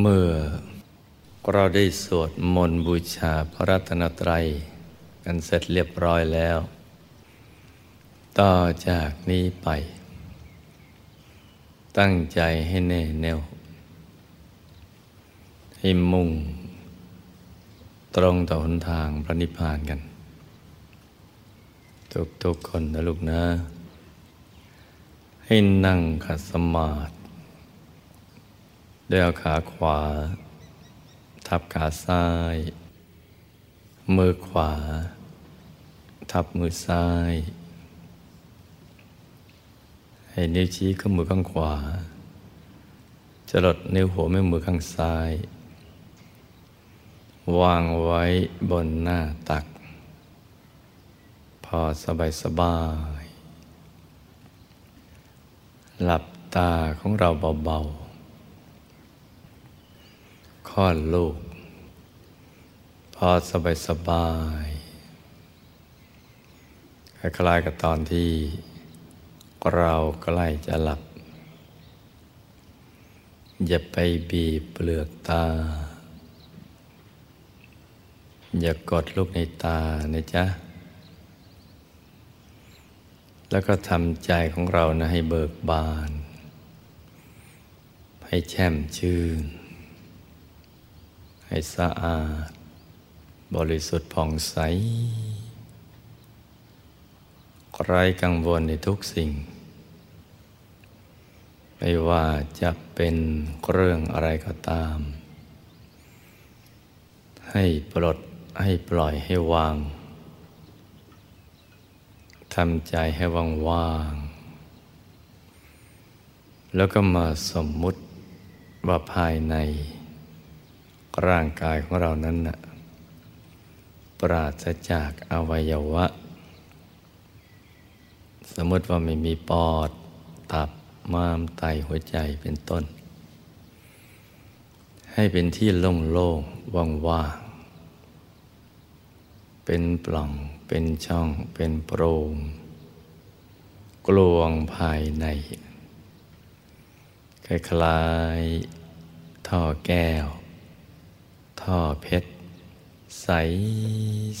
เมื่อเราได้สวดมนต์บูชาพระรัตนตรัย กันเสร็จเรียบร้อยแล้ว ต่อจากนี้ไป ตั้งใจให้แน่แน่ว ให้มุ่ง ตรงต่อหนทางพระนิพพานกัน ทุกๆคนนะลูกนะ ให้นั่งขัดสมาธิ ด้วยเอาขาขวา ทับขาซ้าย มือขวา ทับมือซ้าย ให้นิ้วชี้ข้างมือข้างขวาจะลดนิ้วหัวแม่มือข้างซ้าย วางไว้บนหน้าตัก พอสบายสบาย หลับตาของเราเบาๆ คลอดลูก พอสบายสบายคล้ายๆกับตอนที่เราใกล้จะหลับ อย่าไปบีบเปลือกตา อย่ากดลูกในตานะจ๊ะ แล้วก็ทำใจของเรานะให้เบิกบาน ให้แช่มชื่น ให้สะอาด บริสุทธิ์ผ่องใสไร้กังวลในทุกสิ่ง ไม่ว่าจะเป็นเรื่องอะไรก็ตาม ให้ปลดให้ปล่อยให้วางทำใจให้ว่างว่างแล้วก็มาสมมุติว่าภายใน ร่างกายของเรานั้นนะปราศจากอวัยวะ สมมติว่าไม่มีปอด ตับม้ามไตหัวใจเป็นต้น ให้เป็นที่โล่งๆว่างๆเป็นปล่องเป็นช่อง เป็นโปร่งกลวงภายใน คล้ายๆท่อแก้ว ท่อเพชร ใส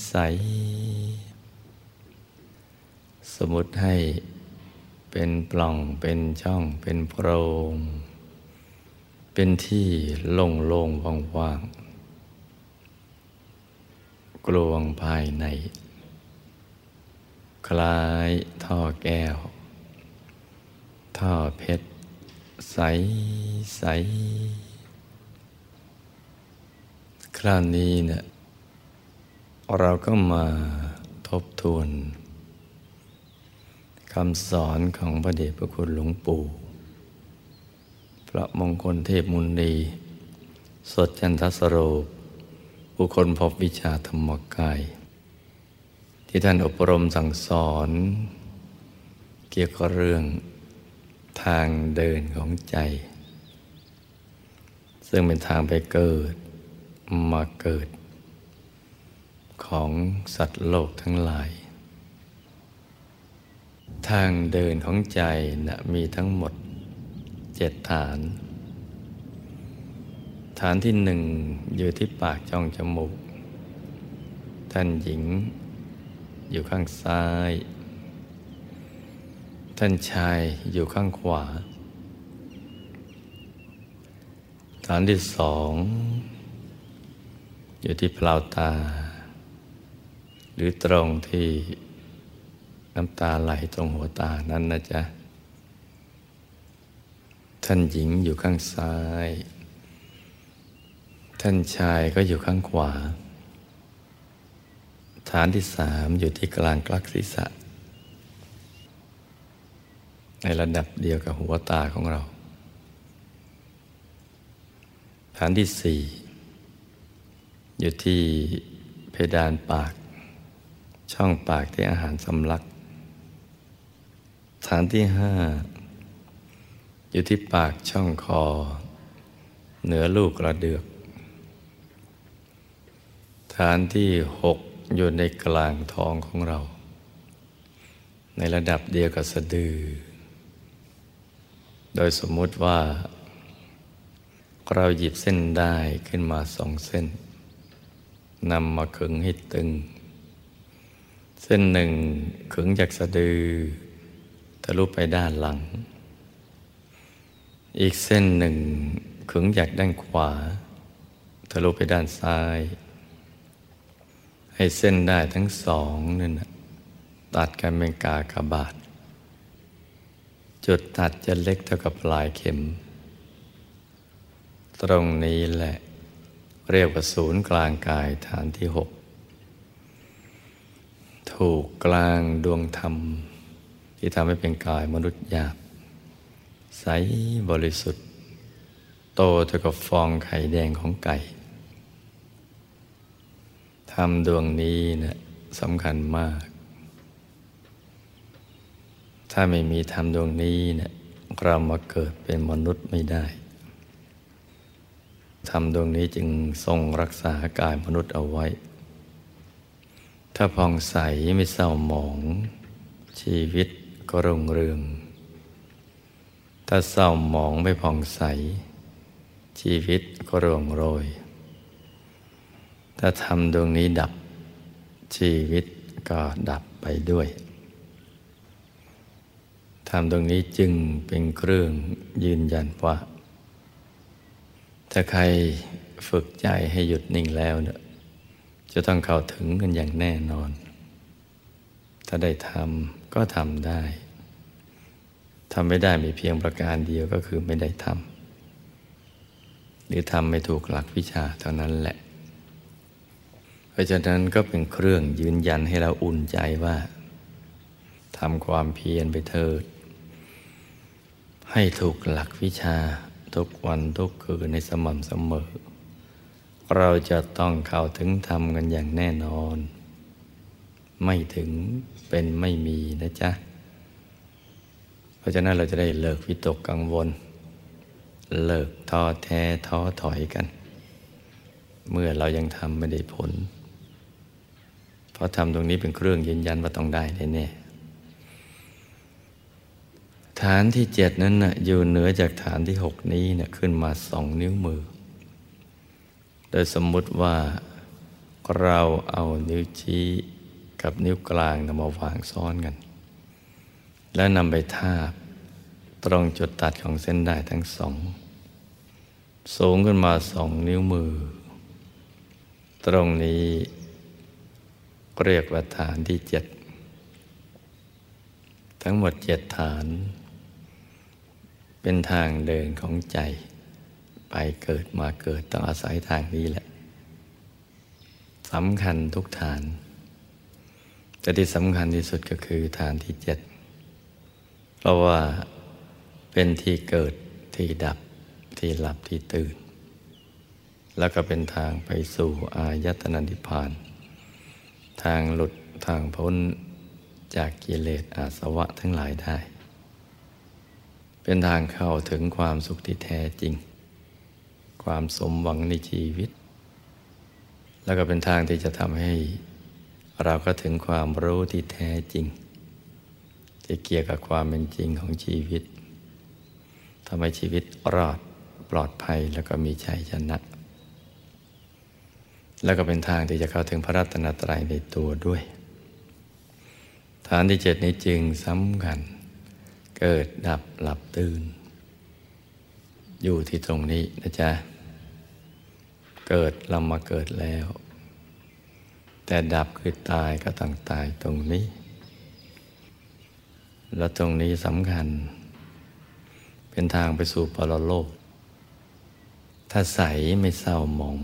ใส สมมติให้เป็นปล่องเป็นช่องเป็นโพรง เป็นที่โล่งโล่งว่างว่างกลวงภายใน คล้ายท่อแก้ว ท่อเพชร ใสใส ราวนี้เนี่ยเราก็มาทบทวนคำสอนของพระเดชพระคุณหลวงปู่พระมงคลเทพมุนี สดจันทสโรบุคคลพบวิชาธรรมกาย ที่ท่านอบรมสั่งสอน เกี่ยวกับเรื่องทางเดินของใจ ซึ่งเป็นทางไปเกิด มาเกิด ของสัตว์โลกทั้งหลาย ทางเดินของใจนะมีทั้งหมดเจ็ดฐาน ฐานที่หนึ่งอยู่ที่ปากจองจมูก ท่านหญิงอยู่ข้างซ้าย ท่านชายอยู่ข้างขวา ฐานที่สอง อยู่ที่เปล่าตา หรือตรงที่น้ำตาไหลตรงหัวตานั้นนะจ๊ะ ท่านหญิงอยู่ข้างซ้าย ท่านชายก็อยู่ข้างขวา ฐานที่สามอยู่ที่กลางกลักศีรษะ ในระดับเดียวกับหัวตาของเรา ฐานที่สี่ อยู่ที่เพดานปาก ช่องปากที่อาหารสำลัก ฐานที่ห้าอยู่ที่ปากช่องคอ เหนือลูกกระเดือก ฐานที่หกอยู่ในกลางท้องของเรา ในระดับเดียวกับสะดือ โดยสมมุติว่า เราหยิบเส้นได้ขึ้นมาสองเส้น นำมาขึงให้ตึง เส้นหนึ่งขึงจากสะดือทะลุไปด้านหลัง อีกเส้นหนึ่งขึงจากด้านขวาทะลุไปด้านซ้าย ให้เส้นได้ทั้งสองนั่นตัดกันเป็นกากบาท จุดตัดจะเล็กเท่ากับปลายเข็ม ตรงนี้แหละ เรียกว่าศูนย์กลางกายฐานที่หกถูกกลางดวงธรรม ที่ทำให้เป็นกายมนุษย์หยาบ ใสบริสุทธิ์ โตเท่ากับฟองไข่แดงของไก่ธรรมดวงนี้นะ่ะสำคัญมาก ถ้าไม่มีธรรมดวงนี้เนะี่ยเรามาเกิดเป็นมนุษย์ไม่ได้ ธรรมดวงนี้จึงทรงรักษากายมนุษย์เอาไว้ ถ้าผ่องใสไม่เศร้าหมอง ชีวิตก็รุ่งเรือง ถ้าเศร้าหมองไม่ผ่องใส ชีวิตก็ร่วงโรย ถ้าทำดวงนี้ดับ ชีวิตก็ดับไปด้วยทำดวงนี้จึงเป็นเครื่องยืนยันว่า ถ้าใครฝึกใจให้หยุดนิ่งแล้วเนี่ยจะต้องเข้าถึงกันอย่างแน่นอน ถ้าได้ทำก็ทำได้ทำไม่ได้มีเพียงประการเดียวก็คือไม่ได้ทำหรือทำไม่ถูกหลักวิชาเท่านั้นแหละ เพราะฉะนั้นก็เป็นเครื่องยืนยันให้เราอุ่นใจว่าทำความเพียรไปเถิด ให้ถูกหลักวิชา ทุกวันทุกคืนในสม่ำเสมอ เราจะต้องเข้าถึงธรรมกันอย่างแน่นอน ไม่ถึงเป็นไม่มีนะจ๊ะ เพราะฉะนั้นเราจะได้เลิกวิตกกังวล เลิกท้อแท้ท้อถอยกัน เมื่อเรายังทำไม่ได้ผล เพราะทำตรงนี้เป็นเครื่องยืนยันว่าต้องได้แน่ ฐานที่เจ็ดนั้นนะ่ะอยู่เหนือจากฐานที่หกนี้นะ่ยขึ้นมาสองนิ้วมือ โดยสมมุติว่าเราเอานิ้วชี้กับนิ้วกลางนำมาวางซ้อนกัน แล้วนำไปทาบตรงจุดตัดของเส้นได้ทั้งสอง สูงขึ้นมาสองนิ้วมือ ตรงนี้เรียกว่าฐานที่เจ็ดทั้งหมดเจ็ดฐาน เป็นทางเดินของใจ ไปเกิดมาเกิดต้องอาศัยทางนี้แหละสำคัญทุกฐาน แต่ที่สำคัญที่สุดก็คือฐานที่เจ็ดเพราะว่าเป็นที่เกิดที่ดับที่หลับที่ตื่น แล้วก็เป็นทางไปสู่อายตนะนิพพาน ทางหลุดทางพ้นจากกิเลสอาสวะทั้งหลายได้ เป็นทางเข้าถึงความสุขที่แท้จริง ความสมหวังในชีวิต แล้วก็เป็นทางที่จะทำให้ เราก็ถึงความรู้ที่แท้จริง ที่เกี่ยวกับความเป็นจริงของชีวิตทำให้ชีวิตรอดปลอดภัยแล้วก็มีชัยชนะ แล้วก็เป็นทางที่จะเข้าถึงพระรัตนตรัยในตัวด้วย ฐานที่เจ็ดนี้จึงสำคัญ เกิดดับหลับตื่น อยู่ที่ตรงนี้นะจ๊ะ เกิดเรามาเกิดแล้ว แต่ดับคือตายก็ต้องตายตรงนี้ แล้วตรงนี้สำคัญ เป็นทางไปสู่ปรโลก ถ้าใสไม่เศร้าหมอง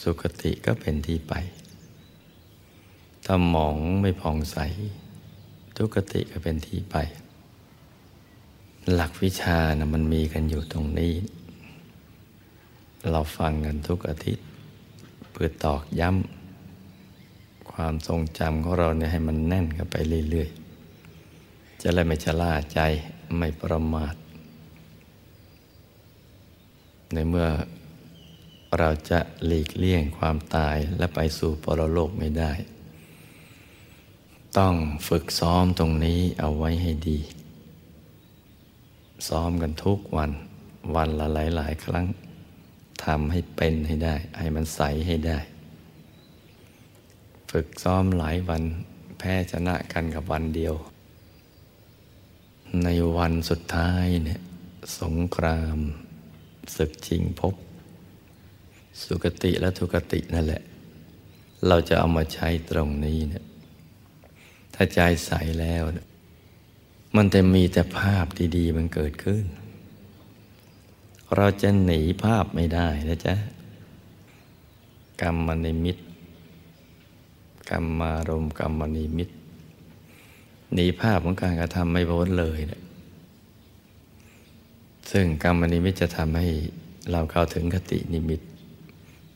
สุคติก็เป็นที่ไป ถ้าหมองไม่ผ่องใสทุกติก็เป็นที่ไป หลักวิชานะมันมีกันอยู่ตรงนี้ เราฟังกันทุกอาทิตย์เพื่อตอกย้ำความทรงจำของเราเนี่ยให้มันแน่นกันไปเรื่อยๆ จะเลยไม่ชะล่าใจไม่ประมาท ในเมื่อเราจะหลีกเลี่ยงความตายและไปสู่ปรโลกไม่ได้ ต้องฝึกซ้อมตรงนี้เอาไว้ให้ดี ซ้อมกันทุกวัน วันละหลายหลายครั้งทำให้เป็นให้ได้ ให้มันใสให้ได้ ฝึกซ้อมหลายวันแพ้ชนะกันกับวันเดียว ในวันสุดท้ายเนี่ยสงครามศึกชิงพบ สุกติและทุกตินั่นแหละ เราจะเอามาใช้ตรงนี้เนี่ยถ้าใจใสแล้ว มันจะมีแต่ภาพดีๆ มันเกิดขึ้น เราจะหนีภาพไม่ได้นะจ๊ะ กรรมนิมิตกรรมารมณ์กรรมนิมิตหนีภาพของการกระทำไม่พ้นเลยนะซึ่งกรรมนิมิตจะทำให้เราเข้าถึงคตินิมิต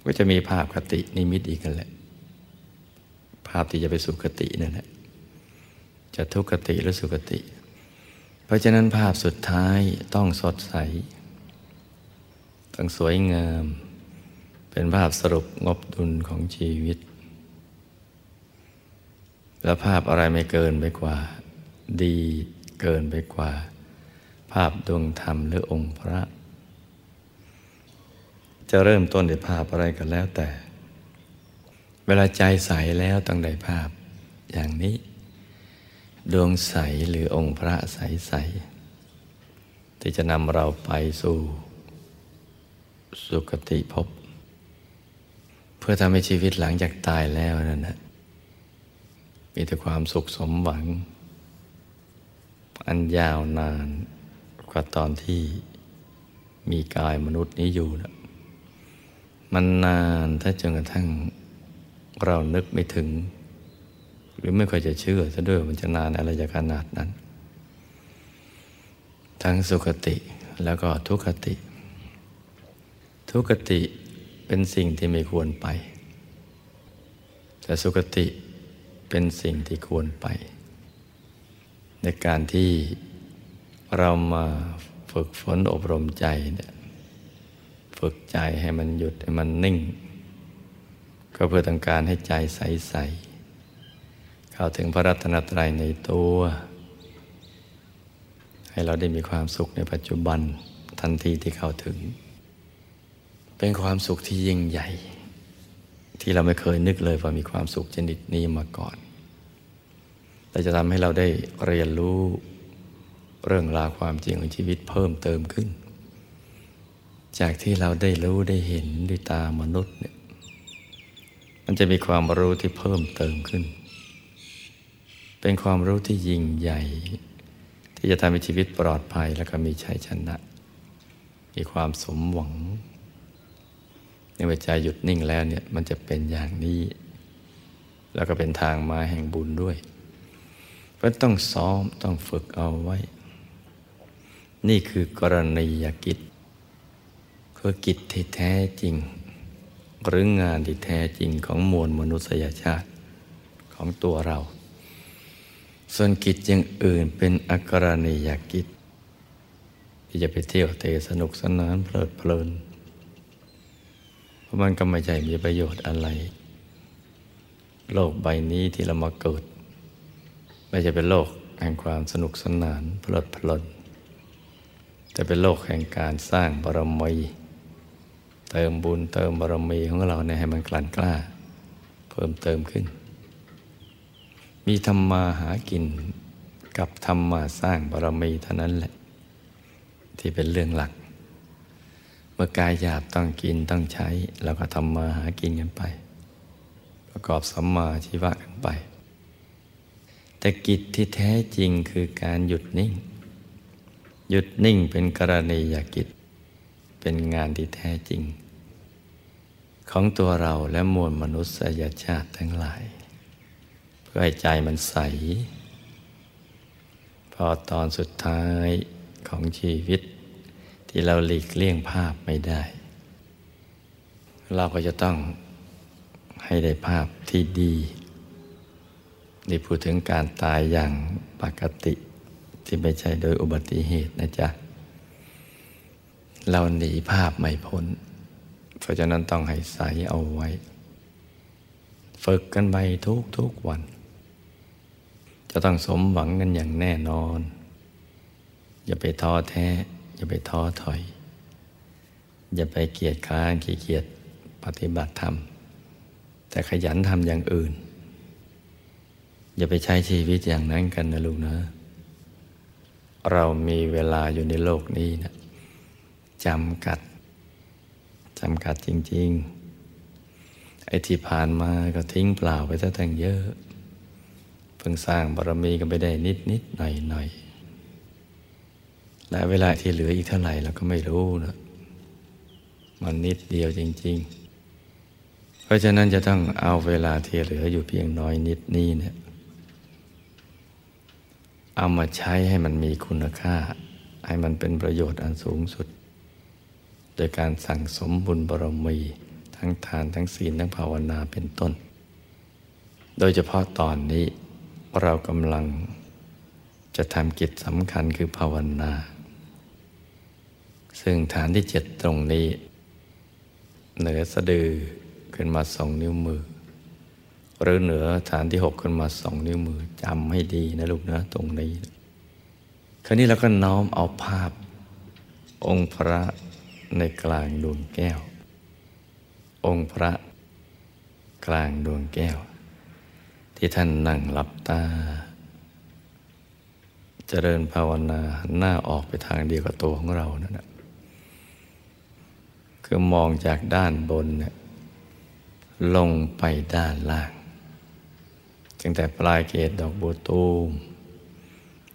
ก็จะมีภาพคตินิมิตอีกกันแหละ ภาพที่จะไปสู่คตินั่นแหละจะทุคติหรือสุคติ เพราะฉะนั้นภาพสุดท้ายต้องสดใส ต้องสวยงาม เป็นภาพสรุปงบดุลของชีวิต และภาพอะไรไม่เกินไปกว่า ดีเกินไปกว่า ภาพดวงธรรมหรือองค์พระ จะเริ่มต้นด้วยภาพอะไรกันแล้วแต่ เวลาใจใสแล้วต้องได้ภาพอย่างนี้ ดวงใสหรือองค์พระใสใสที่จะนำเราไปสู่สุคติภพเพื่อทำให้ชีวิตหลังจากตายแล้วนั่นนะมีแต่ความสุขสมหวัง อันยาวนานกว่าตอนที่มีกายมนุษย์นี้อยู่นะมันนานถ้าจนกระทั่งเรานึกไม่ถึง หรือไม่ค่อยจะเชื่อซะด้วยมันจะนานอะไรจะขนาดนั้น ทั้งสุขติแล้วก็ทุกขติ ทุกขติเป็นสิ่งที่ไม่ควรไป แต่สุขติเป็นสิ่งที่ควรไป ในการที่เรามาฝึกฝนอบรมใจเนี่ยฝึกใจให้มันหยุดให้มันนิ่ง ก็เพื่อต้องการให้ใจใส เข้าถึงพระรัตนตรัยในตัว ให้เราได้มีความสุขในปัจจุบันทันทีที่เข้าถึง เป็นความสุขที่ยิ่งใหญ่ ที่เราไม่เคยนึกเลยว่ามีความสุขชนิดนี้มาก่อนแต่จะทำให้เราได้เรียนรู้เรื่องราวความจริงของชีวิตเพิ่มเติมขึ้น จากที่เราได้รู้ได้เห็นด้วยตามนุษย์เนี่ยมันจะมีความรู้ที่เพิ่มเติมขึ้น เป็นความรู้ที่ยิ่งใหญ่ ที่จะทำให้ชีวิตปลอดภัยแล้วก็มีชัยชนะ มีความสมหวัง ในเวใจหยุดนิ่งแล้วเนี่ยมันจะเป็นอย่างนี้ แล้วก็เป็นทางมาแห่งบุญด้วยเพราะต้องซ้อมต้องฝึกเอาไว้ นี่คือกรณียกิจคือกิจที่แท้จริง หรืองานที่แท้จริงของมวลมนุษยชาติของตัวเรา ส่วนกิจอย่างอื่นเป็นอักรณียกิจ ที่จะไปเที่ยวเตะสนุกสนานเพลิดเพลิน เพราะมันก็ไม่ใช่มีประโยชน์อะไร โลกใบนี้ที่เรามาเกิด ไม่ใช่เป็นโลกแห่งความสนุกสนานเพลิดเพลิน แต่เป็นโลกแห่งการสร้างบารมีเติมบุญเติมบารมีของเราเนี่ยให้มันกลั่นกล้า เพิ่มเติมขึ้น มีธรรมาหากินกับธรรมาสร้างบารมีเท่านั้นแหละ ที่เป็นเรื่องหลัก เมื่อกายหยาบต้องกินต้องใช้เราก็ทำมาหากินกันไป ประกอบสัมมาชีวะกันไป แต่กิจที่แท้จริงคือการหยุดนิ่ง หยุดนิ่งเป็นกรณียกิจ เป็นงานที่แท้จริง ของตัวเราและมวลมนุษยชาติทั้งหลาย พื่อให้ใจมันใส พอตอนสุดท้ายของชีวิต ที่เราหลีกเลี่ยงภาพไม่ได้ เราก็จะต้องให้ได้ภาพที่ดีนี่พูดถึงการตายอย่างปกติ ที่ไม่ใช่โดยอุบัติเหตุนะจ๊ะ เราหนีภาพไม่พ้น เพราะฉะนั้นต้องให้ใสเอาไว้ ฝึกกันไปทุกทุกวัน จะต้องสมหวังกันอย่างแน่นอน อย่าไปท้อแท้ อย่าไปท้อถอย อย่าไปเกียจค้านขี้เกียจปฏิบัติธรรม แต่ขยันทำอย่างอื่น อย่าไปใช้ชีวิตอย่างนั้นกันนะลูกนะ เรามีเวลาอยู่ในโลกนี้นะจำกัดจำกัดจริง ๆ ไอ้ที่ผ่านมาก็ทิ้งเปล่าไปซะทั้งเยอะ พิ่งสร้างบารมีกันไปได้นิดนิดหน่อยหน่อยและเวลาที่เหลืออีกเท่าไหร่เราก็ไม่รู้นะมันนิดเดียวจริง ๆ เพราะฉะนั้นจะต้องเอาเวลาที่เหลืออยู่เพียงน้อยนิดนี้เนี่ยเอามาใช้ให้มันมีคุณค่า ให้มันเป็นประโยชน์อันสูงสุด โดยการสั่งสมบุญบารมีทั้งทานทั้งศีลทั้งภาวนาเป็นต้น โดยเฉพาะตอนนี้ เรากำลังจะทำกิจสำคัญคือภาวนา ซึ่งฐานที่เจ็ดตรงนี้ เหนือสะดือขึ้นมาสองนิ้วมือ หรือเหนือฐานที่หกขึ้นมาสองนิ้วมือจำให้ดีนะลูกนะตรงนี้ คราวนี้เราก็น้อมเอาภาพ องค์พระในกลางดวงแก้ว องค์พระกลางดวงแก้ว ที่ท่านนั่งหลับตาเจริญภาวนาหน้าออกไปทางเดียวกับตัวของเรานั่นแหละคือมองจากด้านบนเนี่ยลงไปด้านล่างตั้งแต่ปลายเกศดอกบัวตูม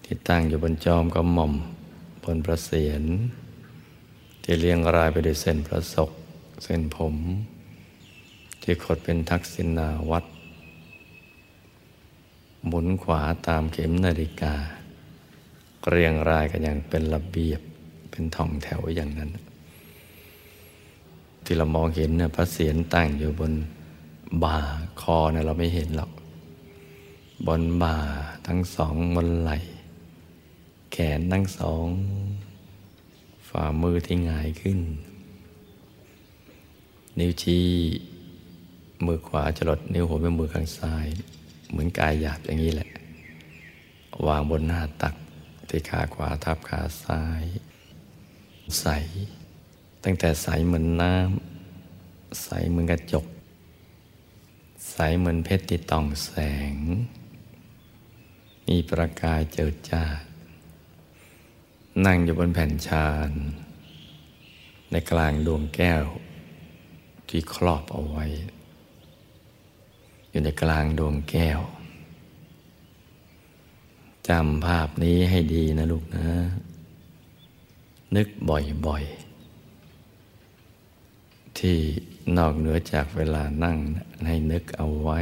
ที่ตั้งอยู่บนจอมกระหม่อมบนประเสียน ที่เรียงรายไปด้วยเส้นประศก เส้นผม ที่ขดเป็นทักษิณาวัด หมุนขวาตามเข็มนาฬิกา เรียงรายกันอย่างเป็นระเบียบเป็นท่องแถวอย่างนั้น ที่เรามองเห็นเนี่ยพระเศียรตั้งอยู่บนบ่าคอเนี่ยเราไม่เห็นหรอก บนบ่าทั้งสองบนไหล่แขนทั้งสอง ฝ่ามือที่หงายขึ้น นิ้วชี้ มือขวาจรดนิ้วหัวแม่มือข้างซ้าย เหมือนกายหยาบอย่างนี้แหละ วางบนหน้าตักที่ขาขวาทับขาซ้าย ใส ตั้งแต่ใสเหมือนน้ำใสเหมือนกระจก ใสเหมือนเพชรติดต่องแสง มีประกายเจิดจ้า นั่งอยู่บนแผ่นชานในกลางดวงแก้วที่ครอบเอาไว้ อยู่ในกลางดวงแก้วจำภาพนี้ให้ดีนะลูกนะ นึกบ่อยๆ ที่นอกเหนือจากเวลานั่งให้นึกเอาไว้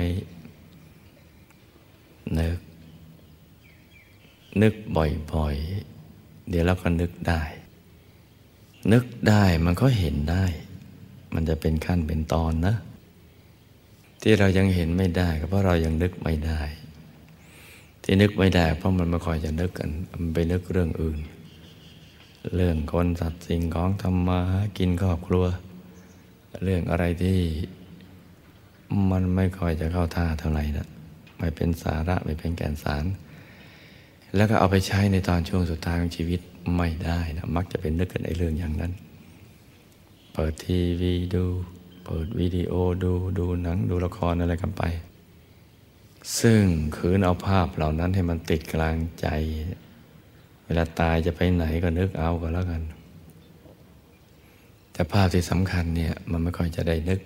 นึก นึกบ่อยๆ เดี๋ยวเราก็นึกได้ นึกได้มันก็เห็นได้ มันจะเป็นขั้นเป็นตอนนะ ที่เรายังเห็นไม่ได้ก็เพราะเรายังนึกไม่ได้ ที่นึกไม่ได้ เพราะมันไม่คอยจะนึกกันมันไปนึกเรื่องอื่น เรื่องคนสัตว์สิ่งของทำมากินครอบครัว เรื่องอะไรที่มันไม่คอยจะเข้าท่าเท่าไหร่นะไม่เป็นสาระไม่เป็นแก่นสาร แล้วก็เอาไปใช้ในตอนช่วงสุดท้ายของชีวิตไม่ได้นะมักจะเป็นนึกกันในเรื่องอย่างนั้น เปิดทีวีดู เปิดวิดีโอดูดูหนังดูละครอะไรกันไป ซึ่งคืนเอาภาพเหล่านั้นให้มันติดกลางใจ เวลาตายจะไปไหนก็นึกเอาก็แล้วกัน แต่ภาพที่สำคัญเนี่ยมันไม่ค่อยจะได้นึก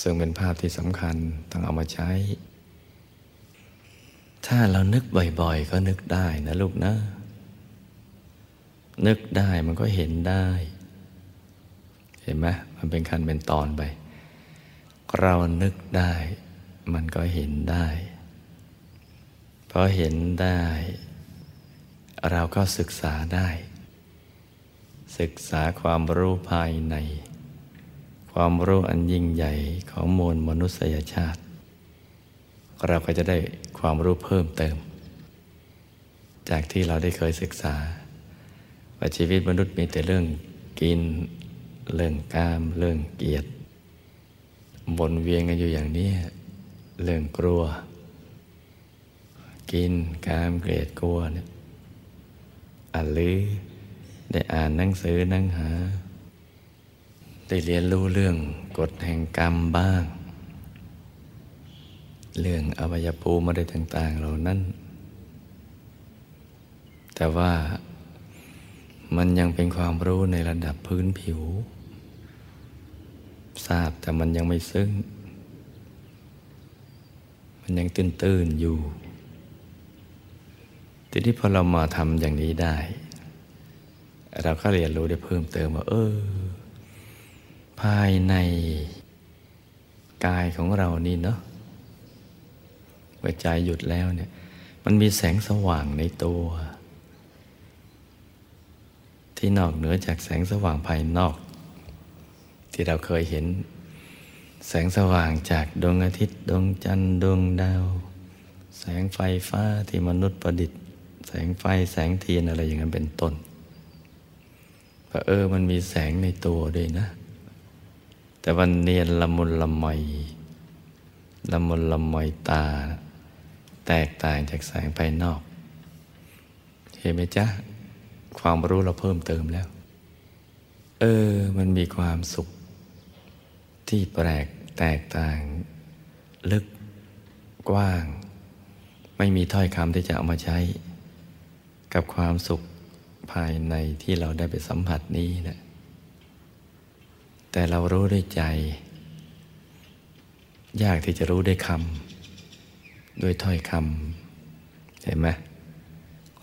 ซึ่งเป็นภาพที่สำคัญต้องเอามาใช้ ถ้าเรานึกบ่อย ๆ ก็นึกได้นะลูกนะ นึกได้มันก็เห็นได้ ห็นไหมมันเป็นขั้นเป็นตอนไป เรานึกได้ มันก็เห็นได้พอเห็นได้ เราก็ศึกษาได้ ศึกษาความรู้ภายใน ความรู้อันยิ่งใหญ่ของมวลมนุษยชาติ เราก็จะได้ความรู้เพิ่มเติม จากที่เราได้เคยศึกษาว่าชีวิตมนุษย์มีแต่เรื่องกิน เรื่องกาม เรื่องเกียรติบนเวียงกันอยู่อย่างนี้ เรื่องกลัว กินกามเกลียดกลัวเนี่ยอันลือได้อ่านหนังสือนั่งหา ได้เรียนรู้เรื่องกฎแห่งกรรมบ้าง เรื่องอวัยภูมิอะไรต่าง ๆ เหล่านั้น แต่ว่ามันยังเป็นความรู้ในระดับพื้นผิว ทราบแต่มันยังไม่ซึ้ง มันยังตื้นๆอยู่ ทีนี้พอเรามาทำอย่างนี้ได้ เราก็เรียนรู้ได้เพิ่มเติมว่า เออ ภายในกายของเรานี่เนาะเมื่อใจหยุดแล้วเนี่ย มันมีแสงสว่างในตัว ที่นอกเหนือจากแสงสว่างภายนอก ที่เราเคยเห็น แสงสว่างจากดวงอาทิตย์ดวงจันทร์ดวงดาว แสงไฟฟ้าที่มนุษย์ประดิษฐ์ แสงไฟแสงเทียนอะไรอย่างนั้นเป็นต้นพระเออมันมีแสงในตัวด้วยนะ แต่วันเนียนละมุนละไมละมุนละไมตา แตกต่างจากแสงภายนอก เห็นไหมจ๊ะ ความรู้เราเพิ่มเติมแล้ว เออ มันมีความสุข ที่แปลกแตกต่าง ลึก กว้าง ไม่มีถ้อยคำที่จะเอามาใช้ กับความสุขภายในที่เราได้ไปสัมผัสนี้นะแต่เรารู้ด้วยใจ ยากที่จะรู้ด้วยคำด้วยถ้อยคำเห็นไหม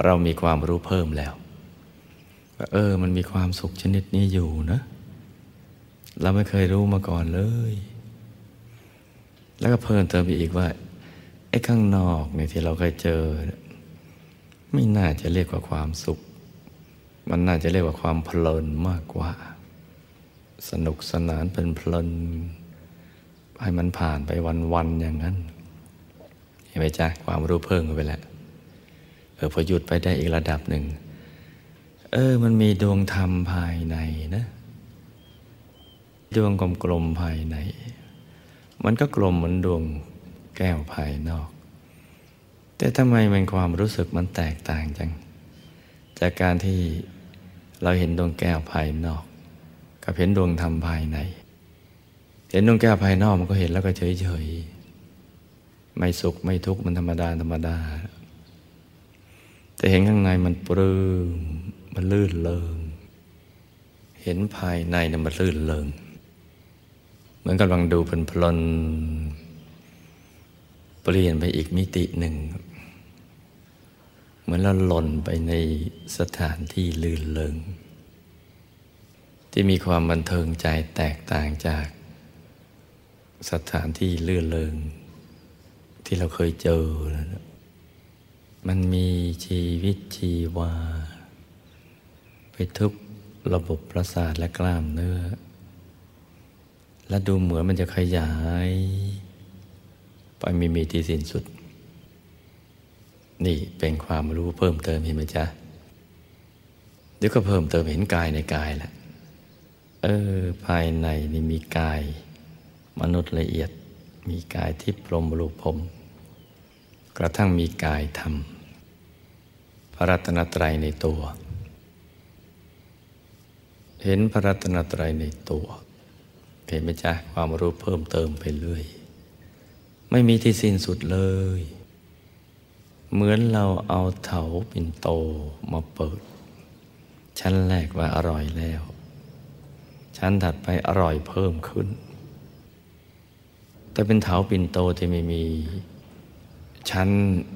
เรามีความรู้เพิ่มแล้วเออ มันมีความสุขชนิดนี้อยู่นะ เราไม่เคยรู้มาก่อนเลย แล้วก็เพิ่มเติมไปอีกว่าไอ้ข้างนอกเนี่ยที่เราเคยเจอ ไม่น่าจะเรียกว่าความสุข มันน่าจะเรียกว่าความเพลินมากกว่า สนุกสนานเป็นเพลิน ให้มันผ่านไปวันๆอย่างนั้น เห็นไหมจ๊ะความรู้เพิ่มไปแล้วเออพอหยุดไปได้อีกระดับหนึ่ง เออ มันมีดวงธรรมภายในนะ ดวงกลมๆภายใน มันก็กลมเหมือนดวงแก้วภายนอก แต่ทำไมมันความรู้สึกมันแตกต่างจัง จากการที่เราเห็นดวงแก้วภายนอก กับเห็นดวงธรรมภายใน เห็นดวงแก้วภายนอกมันก็เห็นแล้วก็เฉยๆ ไม่สุขไม่ทุกข์มันธรรมดาธรรมดา แต่เห็นข้างในมันปลื้มมันลื่นเลิง เห็นภายในเนี่ยมันลื่นเลิง เหมือนกำลังดูเป็นพลนเปลี่ยนไปอีกมิติหนึ่ง เหมือนเราหล่นไปในสถานที่ลื่นเลิง ที่มีความบันเทิงใจแตกต่างจากสถานที่ลื่นเลิง ที่เราเคยเจอมันมีชีวิตชีวา ไปทุกระบบประสาทและกล้ามเนื้อ และดูเหมือนมันจะขยาย ไปมีมีที่สิ้นสุด นี่เป็นความรู้เพิ่มเติมเห็นไหมจ๊ะเดี๋ยวก็เพิ่มเติมเห็นกายในกายแหละเออ ภายในนี่มีกาย มนุษย์ละเอียด มีกายที่พรมรูปผมกระทั่งมีกายธรรม พระรัตนตรัยในตัว เห็นพระรัตนตรัยในตัว เห็นไหมจ๊ะความรู้เพิ่มเติมไปเรื่อย ไม่มีที่สิ้นสุดเลย เหมือนเราเอาเถาปิ่นโตมาเปิด ชั้นแรกว่าอร่อยแล้ว ชั้นถัดไปอร่อยเพิ่มขึ้น แต่เป็นเถาปิ่นโตที่ไม่มีชั้น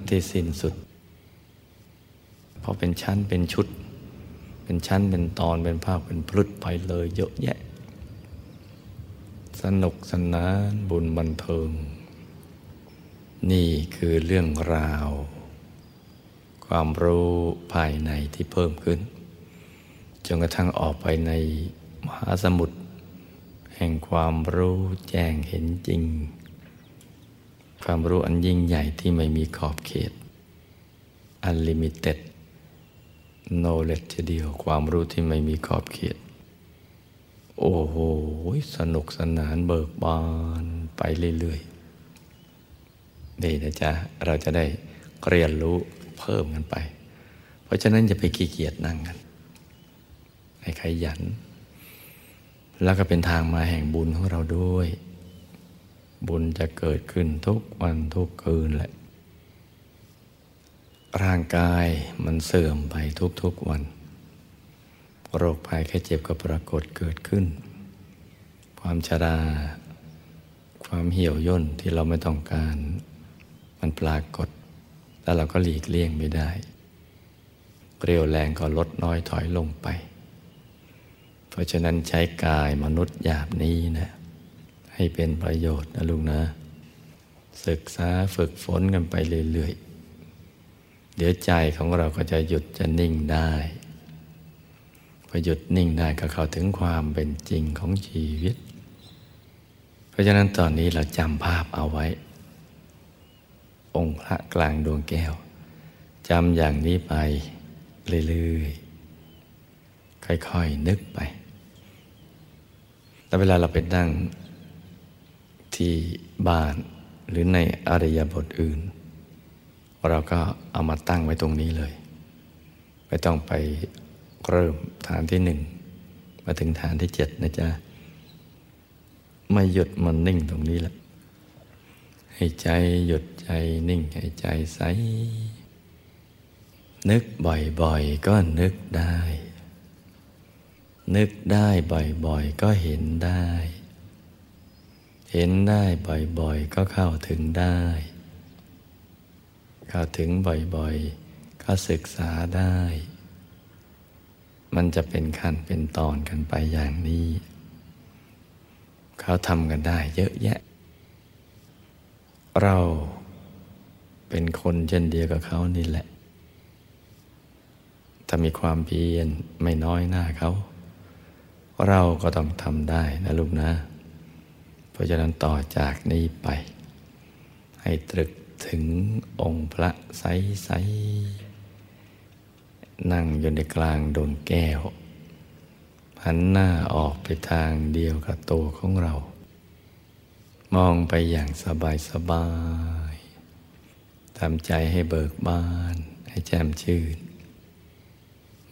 ที่สิ้นสุด เพราะเป็นชั้นเป็นชุด เป็นชั้นเป็นตอนเป็นภาคเป็นพลุดไปเลยเยอะแยะ สนุกสนานบุญบันเทิง นี่คือเรื่องราว ความรู้ภายในที่เพิ่มขึ้น จนกระทั่งออกไปในมหาสมุทรแห่งความรู้แจ้งเห็นจริง ความรู้อันยิ่งใหญ่ที่ไม่มีขอบเขต unlimited knowledge เดียวความรู้ที่ไม่มีขอบเขต โอ้โห สนุกสนานเบิกบานไปเรื่อยๆนี่นะจ๊ะ เราจะได้เรียนรู้เพิ่มกันไป เพราะฉะนั้นอย่าไปขี้เกียจนั่งกัน ให้ขยัน แล้วก็เป็นทางมาแห่งบุญของเราด้วย บุญจะเกิดขึ้นทุกวันทุกคืนแหละ ร่างกายมันเสื่อมไปทุกๆวัน โรคภัยแค่เจ็บก็ปรากฏเกิดขึ้น ความชรา ความเหี่ยวย่นที่เราไม่ต้องการ มันปรากฏ แล้วเราก็หลีกเลี่ยงไม่ได้ เรียวแรงก็ลดน้อยถอยลงไป เพราะฉะนั้นใช้กายมนุษย์หยาบนี้นะ ให้เป็นประโยชน์นะลุงนะ ศึกษาฝึกฝนกันไปเรื่อยๆ เดี๋ยวใจของเราก็จะหยุดจะนิ่งได้ พอหยุดนิ่งได้ก็เข้าถึงความเป็นจริงของชีวิต เพราะฉะนั้นตอนนี้เราจำภาพเอาไว้ องค์พระกลางดวงแก้วจำอย่างนี้ไปเรื่อยๆค่อยๆนึกไป แล้วเวลาเราไปนั่งที่บ้านหรือในอริยบทอื่น เราก็เอามาตั้งไว้ตรงนี้เลย ไม่ต้องไป เริ่มฐานที่หนึ่งมาถึงฐานที่เจ็ดนะจ๊ะไม่หยุดมันนิ่งตรงนี้แหละให้ใจหยุดใจนิ่งให้ใจใส นึกบ่อยๆ ก็นึกได้ นึกได้บ่อยๆ ก็เห็นได้ เห็นได้บ่อยๆ ก็เข้าถึงได้ เข้าถึงบ่อยๆ ก็ศึกษาได้ มันจะเป็นขั้นเป็นตอนกันไปอย่างนี้ เขาทำกันได้เยอะแยะ เราเป็นคนเช่นเดียวกับเขานี่แหละ ถ้ามีความเพียรไม่น้อยหน้าเขา เราก็ต้องทำได้นะลูกนะ เพราะฉะนั้นต่อจากนี้ไป ให้ตรึกถึงองค์พระใสๆ นั่งอยู่ในกลางดวงแก้ว หันหน้าออกไปทางเดียวกับตัวของเรา มองไปอย่างสบายสบายทำใจให้เบิกบาน ให้แจ่มชื่น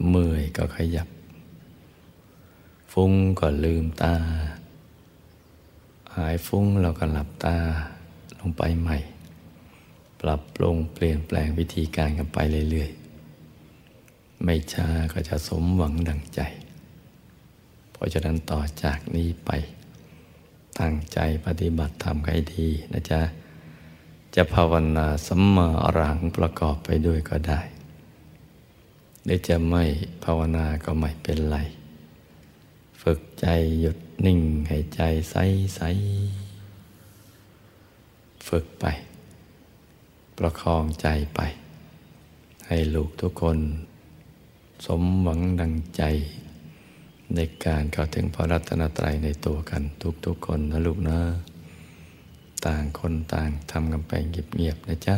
เมื่อยก็ขยับ ฟุ้งก็ลืมตา หายฟุ้งเราก็หลับตาลงไปใหม่ ปรับปรุงเปลี่ยนแปลงวิธีการกันไปเรื่อยๆ ไม่ช้าก็จะสมหวังดังใจ เพราะฉะนั้นต่อจากนี้ไป ตั้งใจปฏิบัติธรรมให้ดีนะจ๊ะ จะภาวนาสัมมาอรังประกอบไปด้วยก็ได้ หรือจะไม่ภาวนาก็ไม่เป็นไร ฝึกใจหยุดนิ่งให้ใจใสใสฝึกไป ประคองใจไป ให้ลูกทุกคน สมหวังดังใจ ในการเข้าถึงพระรัตนตรัยในตัวกันทุกๆคนนะลูกนะ ต่างคนต่างทำกันไปเงียบๆนะจ๊ะ